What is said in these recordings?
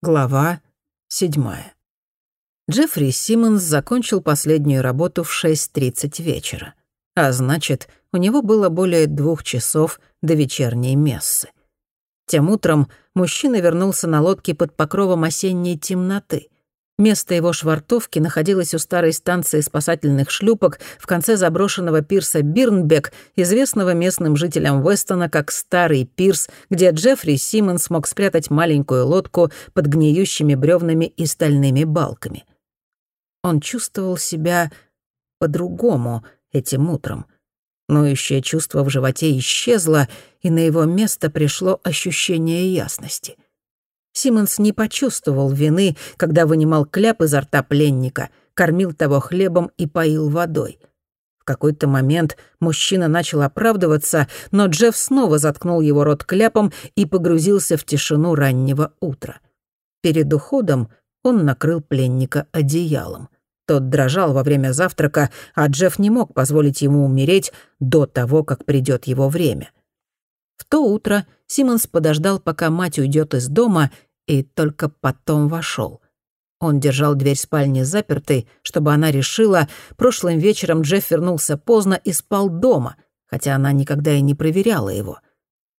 Глава седьмая. Джеффри Симмонс закончил последнюю работу в 6.30 вечера. А значит, у него было более двух часов до вечерней мессы. Тем утром мужчина вернулся на лодке под покровом осенней темноты — Место его швартовки находилось у старой станции спасательных шлюпок в конце заброшенного пирса Бирнбек, известного местным жителям Вестона как «Старый пирс», где Джеффри Симмонс мог спрятать маленькую лодку под гниющими бревнами и стальными балками. Он чувствовал себя по-другому этим утром. Ноющее чувство в животе исчезло, и на его место пришло ощущение ясности — Симмонс не почувствовал вины, когда вынимал кляп изо рта пленника, кормил того хлебом и поил водой. В какой-то момент мужчина начал оправдываться, но Джефф снова заткнул его рот кляпом и погрузился в тишину раннего утра. Перед уходом он накрыл пленника одеялом. Тот дрожал во время завтрака, а Джефф не мог позволить ему умереть до того, как придет его время. В то утро Симмонс подождал, пока мать уйдет из дома, и только потом вошел. Он держал дверь спальни запертой, чтобы она решила, прошлым вечером Джефф вернулся поздно и спал дома, хотя она никогда и не проверяла его.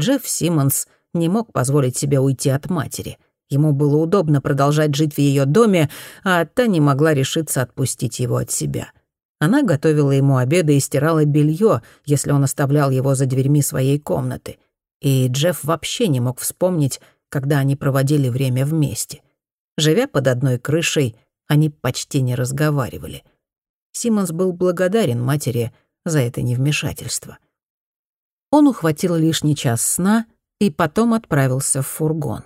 Джефф Симмонс не мог позволить себе уйти от матери. Ему было удобно продолжать жить в ее доме, а та не могла решиться отпустить его от себя. Она готовила ему обеды и стирала белье, если он оставлял его за дверьми своей комнаты. И Джефф вообще не мог вспомнить, когда они проводили время вместе. Живя под одной крышей, они почти не разговаривали. Симмонс был благодарен матери за это невмешательство. Он ухватил лишний час сна и потом отправился в фургон.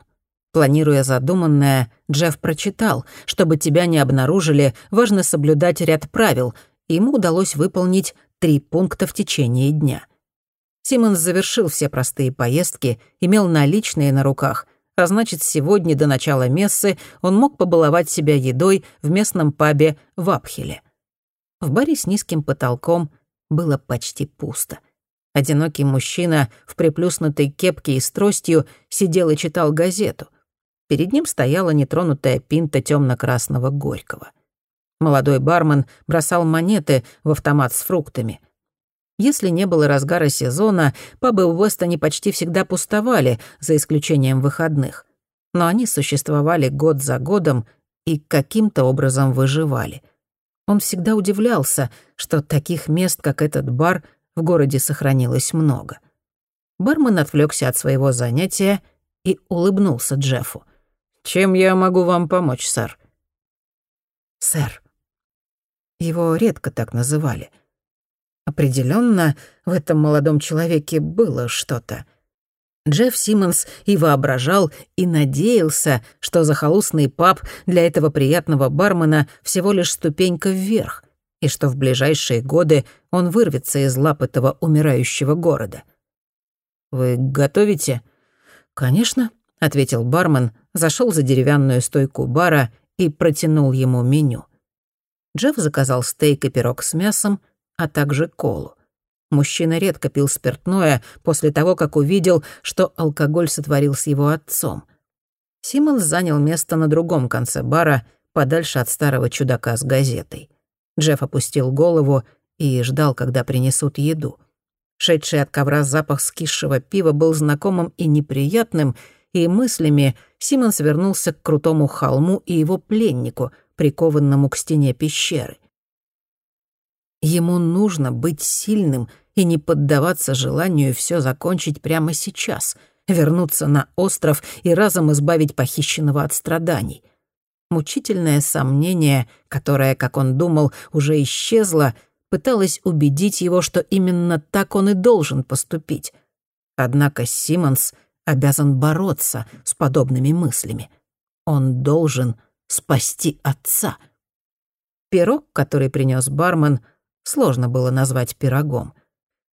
Планируя задуманное, Джефф прочитал, чтобы тебя не обнаружили, важно соблюдать ряд правил, и ему удалось выполнить три пункта в течение дня. Симмонс завершил все простые поездки, имел наличные на руках а значит, сегодня до начала мессы он мог побаловать себя едой в местном пабе в Апхеле. В баре с низким потолком было почти пусто. Одинокий мужчина в приплюснутой кепке и с тростью сидел и читал газету. Перед ним стояла нетронутая пинта темно-красного горького. Молодой бармен бросал монеты в автомат с фруктами. Если не было разгара сезона, пабы в Уэстоне почти всегда пустовали, за исключением выходных. Но они существовали год за годом и каким-то образом выживали. Он всегда удивлялся, что таких мест, как этот бар, в городе сохранилось много. Бармен отвлекся от своего занятия и улыбнулся Джеффу. «Чем я могу вам помочь, сэр?» «Сэр». Его редко так называли — Определенно, в этом молодом человеке было что-то. Джефф Симмонс и воображал, и надеялся, что захолустный паб для этого приятного бармена всего лишь ступенька вверх, и что в ближайшие годы он вырвется из лап этого умирающего города. «Вы готовите?» «Конечно», — ответил бармен, зашел за деревянную стойку бара и протянул ему меню. Джефф заказал стейк и пирог с мясом — а также колу. Мужчина редко пил спиртное после того, как увидел, что алкоголь сотворил с его отцом. Симмонс занял место на другом конце бара, подальше от старого чудака с газетой. Джефф опустил голову и ждал, когда принесут еду. Шедший от ковра запах скисшего пива был знакомым и неприятным, и мыслями Симмонс вернулся к крутому холму и его пленнику, прикованному к стене пещеры. Ему нужно быть сильным и не поддаваться желанию все закончить прямо сейчас, вернуться на остров и разом избавить похищенного от страданий. Мучительное сомнение, которое, как он думал, уже исчезло, пыталось убедить его, что именно так он и должен поступить. Однако Симмонс обязан бороться с подобными мыслями. Он должен спасти отца. Пирог, который принес бармен — сложно было назвать пирогом.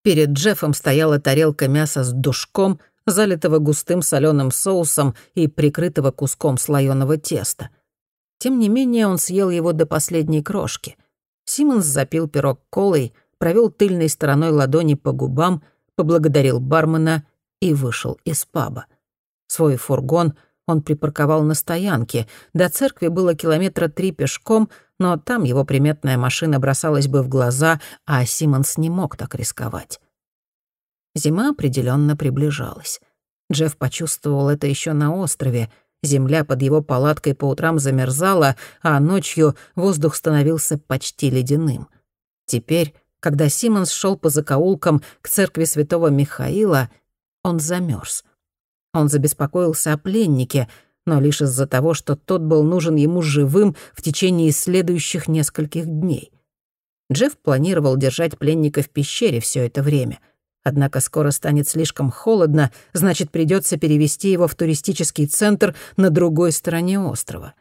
Перед Джеффом стояла тарелка мяса с душком, залитого густым соленым соусом и прикрытого куском слоеного теста. Тем не менее он съел его до последней крошки. Симмонс запил пирог колой, провел тыльной стороной ладони по губам, поблагодарил бармена и вышел из паба. Свой фургон он припарковал на стоянке. До церкви было километра три пешком, но там его приметная машина бросалась бы в глаза, а Симмонс не мог так рисковать. Зима определенно приближалась. Джефф почувствовал это еще на острове. Земля под его палаткой по утрам замерзала, а ночью воздух становился почти ледяным. Теперь, когда Симмонс шел по закоулкам к церкви святого Михаила, он замерз. Он забеспокоился о пленнике, но лишь из-за того, что тот был нужен ему живым в течение следующих нескольких дней. Джефф планировал держать пленника в пещере все это время. Однако скоро станет слишком холодно, значит, придется перевести его в туристический центр на другой стороне острова.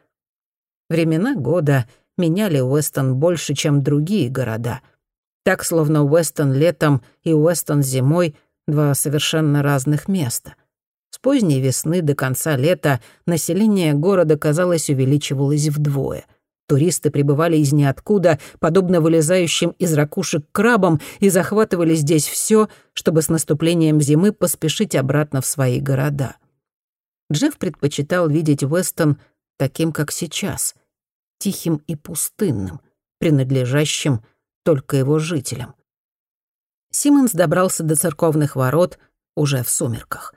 Времена года меняли Уэстон больше, чем другие города. Так, словно Уэстон летом и Уэстон зимой — два совершенно разных места. С поздней весны до конца лета население города, казалось, увеличивалось вдвое. Туристы прибывали из ниоткуда, подобно вылезающим из ракушек крабам, и захватывали здесь все, чтобы с наступлением зимы поспешить обратно в свои города. Джефф предпочитал видеть Уэстон таким, как сейчас, тихим и пустынным, принадлежащим только его жителям. Симмонс добрался до церковных ворот уже в сумерках.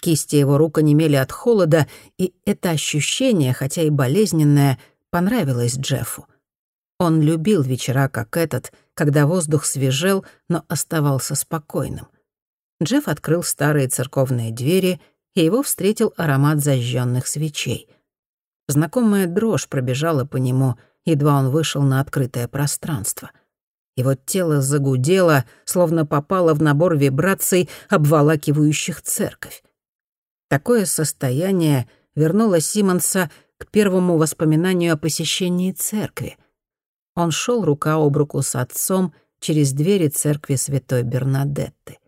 Кисти его рук онемели от холода, и это ощущение, хотя и болезненное, понравилось Джеффу. Он любил вечера, как этот, когда воздух свежел, но оставался спокойным. Джефф открыл старые церковные двери, и его встретил аромат зажженных свечей. Знакомая дрожь пробежала по нему, едва он вышел на открытое пространство. Его тело загудело, словно попало в набор вибраций, обволакивающих церковь. Такое состояние вернуло Симонса к первому воспоминанию о посещении церкви. Он шел рука об руку с отцом через двери церкви святой Бернадетты.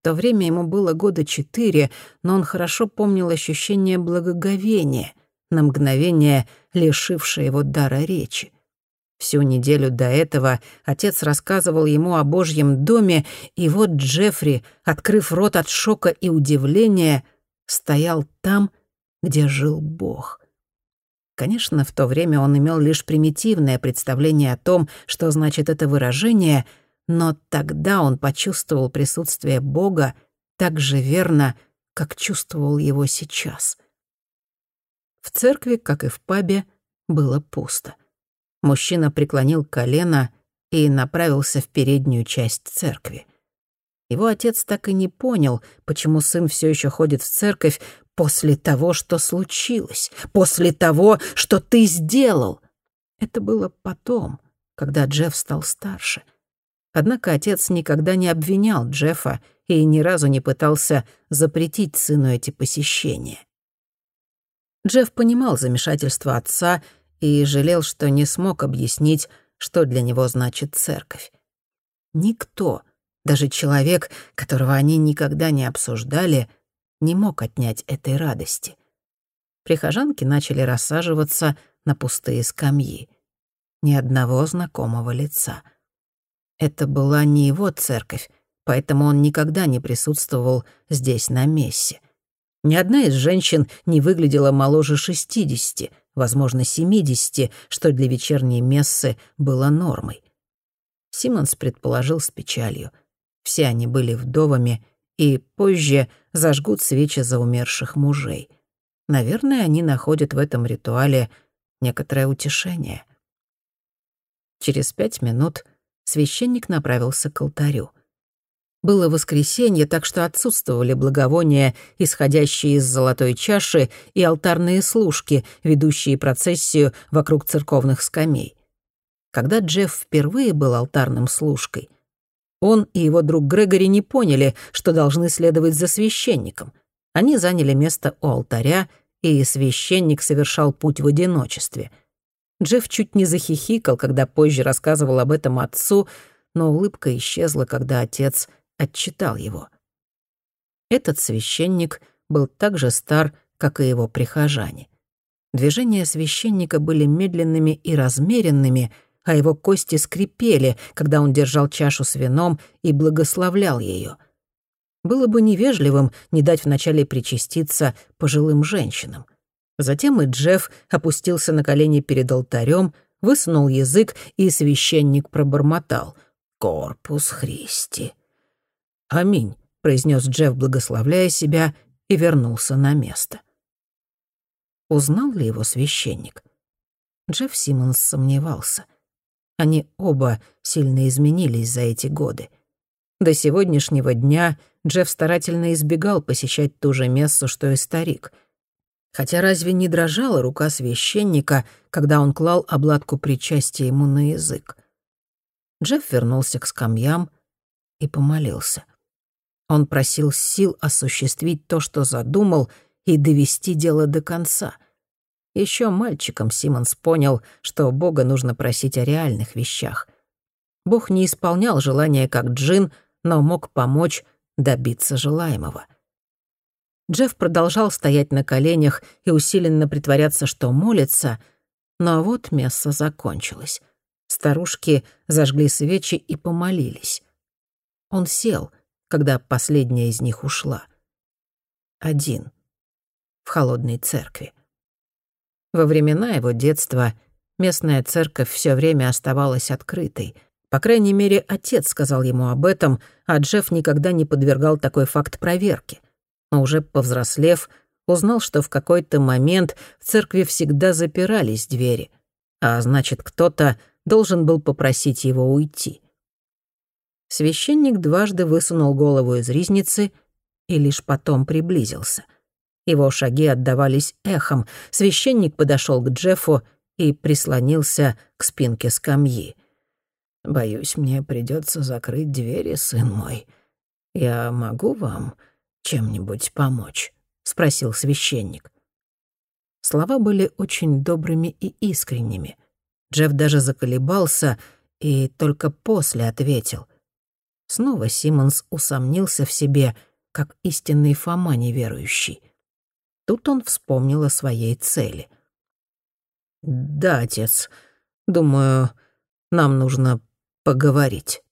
В то время ему было года четыре, но он хорошо помнил ощущение благоговения, на мгновение лишившее его дара речи. Всю неделю до этого отец рассказывал ему о Божьем доме, и вот Джеффри, открыв рот от шока и удивления, стоял там, где жил Бог. Конечно, в то время он имел лишь примитивное представление о том, что значит это выражение, но тогда он почувствовал присутствие Бога так же верно, как чувствовал его сейчас. В церкви, как и в пабе, было пусто. Мужчина преклонил колено и направился в переднюю часть церкви. Его отец так и не понял, почему сын все еще ходит в церковь после того, что случилось, после того, что ты сделал. Это было потом, когда Джефф стал старше. Однако отец никогда не обвинял Джеффа и ни разу не пытался запретить сыну эти посещения. Джефф понимал замешательство отца и жалел, что не смог объяснить, что для него значит церковь. Никто, даже человек, которого они никогда не обсуждали, не мог отнять этой радости. Прихожанки начали рассаживаться на пустые скамьи. Ни одного знакомого лица. Это была не его церковь, поэтому он никогда не присутствовал здесь на мессе. Ни одна из женщин не выглядела моложе шестидесяти, возможно, семидесяти, что для вечерней мессы было нормой. Симмонс предположил с печалью — все они были вдовами и позже зажгут свечи за умерших мужей. Наверное, они находят в этом ритуале некоторое утешение. Через пять минут священник направился к алтарю. Было воскресенье, так что отсутствовали благовония, исходящие из золотой чаши, и алтарные служки, ведущие процессию вокруг церковных скамей. Когда Джефф впервые был алтарным служкой — он и его друг Грегори не поняли, что должны следовать за священником. Они заняли место у алтаря, и священник совершал путь в одиночестве. Джефф чуть не захихикал, когда позже рассказывал об этом отцу, но улыбка исчезла, когда отец отчитал его. Этот священник был так же стар, как и его прихожане. Движения священника были медленными и размеренными — а его кости скрипели, когда он держал чашу с вином и благословлял ее. Было бы невежливым не дать вначале причаститься пожилым женщинам. Затем и Джефф опустился на колени перед алтарем, высунул язык, и священник пробормотал «Корпус Христи». «Аминь», — произнес Джефф, благословляя себя, и вернулся на место. Узнал ли его священник? Джефф Симмонс сомневался. Они оба сильно изменились за эти годы. До сегодняшнего дня Джефф старательно избегал посещать ту же мессу, что и старик. Хотя разве не дрожала рука священника, когда он клал обладку причастия ему на язык? Джефф вернулся к скамьям и помолился. Он просил сил осуществить то, что задумал, и довести дело до конца. Еще мальчиком Симмонс понял, что Бога нужно просить о реальных вещах. Бог не исполнял желания как джин, но мог помочь добиться желаемого. Джефф продолжал стоять на коленях и усиленно притворяться, что молится, но вот месса закончилось. Старушки зажгли свечи и помолились. Он сел, когда последняя из них ушла. Один. В холодной церкви. Во времена его детства местная церковь все время оставалась открытой. По крайней мере, отец сказал ему об этом, а Джефф никогда не подвергал такой факт проверке. Но уже повзрослев, узнал, что в какой-то момент в церкви всегда запирались двери, а значит, кто-то должен был попросить его уйти. Священник дважды высунул голову из ризницы и лишь потом приблизился. Его шаги отдавались эхом. Священник подошел к Джеффу и прислонился к спинке скамьи. «Боюсь, мне придется закрыть двери, сын мой. Я могу вам чем-нибудь помочь?» — спросил священник. Слова были очень добрыми и искренними. Джефф даже заколебался и только после ответил. Снова Симмонс усомнился в себе, как истинный Фома неверующий. Тут он вспомнил о своей цели. «Да, отец, думаю, нам нужно поговорить».